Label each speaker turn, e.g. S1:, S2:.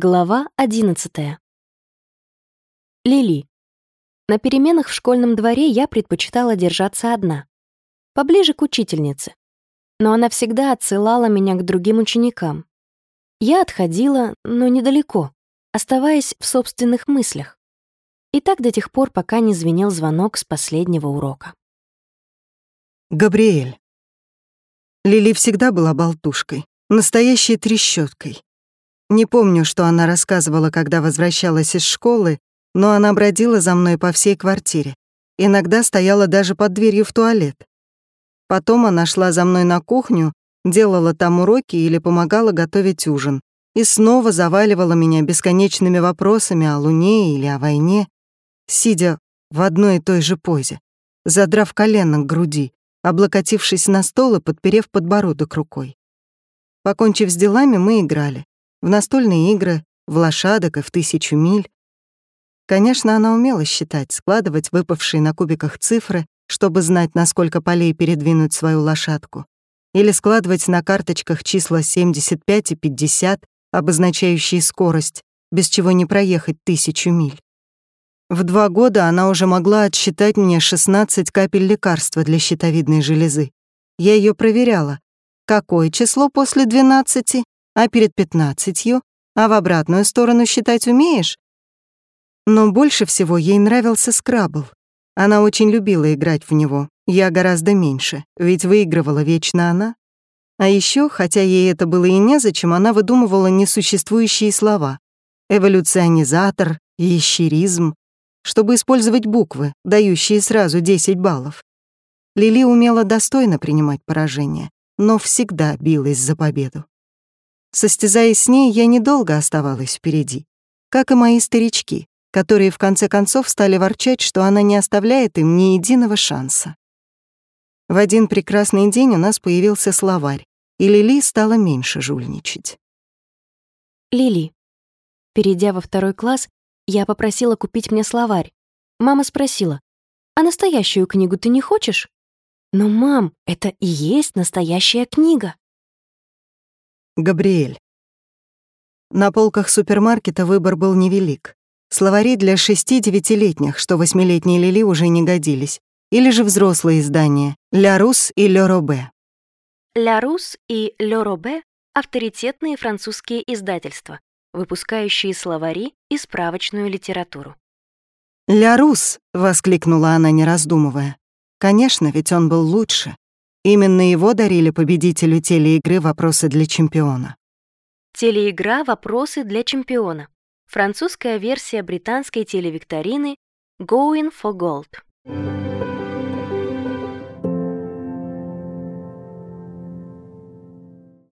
S1: Глава 11. Лили. На переменах в школьном дворе я предпочитала держаться одна, поближе к учительнице. Но она всегда отсылала меня к другим ученикам. Я отходила, но недалеко, оставаясь в собственных мыслях. И так до тех пор, пока не звенел звонок с последнего урока.
S2: Габриэль. Лили всегда была болтушкой, настоящей трещоткой. Не помню, что она рассказывала, когда возвращалась из школы, но она бродила за мной по всей квартире. Иногда стояла даже под дверью в туалет. Потом она шла за мной на кухню, делала там уроки или помогала готовить ужин. И снова заваливала меня бесконечными вопросами о Луне или о войне, сидя в одной и той же позе, задрав колено к груди, облокотившись на стол и подперев подбородок рукой. Покончив с делами, мы играли в настольные игры, в лошадок и в тысячу миль. Конечно, она умела считать, складывать выпавшие на кубиках цифры, чтобы знать, насколько полей передвинуть свою лошадку, или складывать на карточках числа 75 и 50, обозначающие скорость, без чего не проехать тысячу миль. В два года она уже могла отсчитать мне 16 капель лекарства для щитовидной железы. Я ее проверяла. Какое число после 12? А перед пятнадцатью, а в обратную сторону считать умеешь? Но больше всего ей нравился скрабл. Она очень любила играть в него, я гораздо меньше, ведь выигрывала вечно она. А еще, хотя ей это было и незачем, она выдумывала несуществующие слова. Эволюционизатор, ящеризм, чтобы использовать буквы, дающие сразу 10 баллов. Лили умела достойно принимать поражение, но всегда билась за победу. Состязаясь с ней, я недолго оставалась впереди, как и мои старички, которые в конце концов стали ворчать, что она не оставляет им ни единого шанса. В один прекрасный день у нас появился словарь, и Лили стала меньше жульничать.
S1: Лили. Перейдя во второй класс, я попросила купить мне словарь. Мама спросила, «А настоящую книгу ты не хочешь?» «Но, мам, это и есть настоящая книга».
S2: Габриэль. На полках супермаркета выбор был невелик. Словари для 6-9-летних, что восьмилетние Лили уже не годились. Или же взрослые издания «Ля Рус» и «Ле Робе».
S1: «Ля Рус» и «Ле Робе» — авторитетные французские издательства, выпускающие словари и справочную литературу.
S2: «Ля Рус!» — воскликнула она, не раздумывая. Конечно, ведь он был лучше. Именно его дарили победителю телеигры «Вопросы для чемпиона».
S1: Телеигра «Вопросы для чемпиона». Французская версия британской телевикторины «Going for Gold».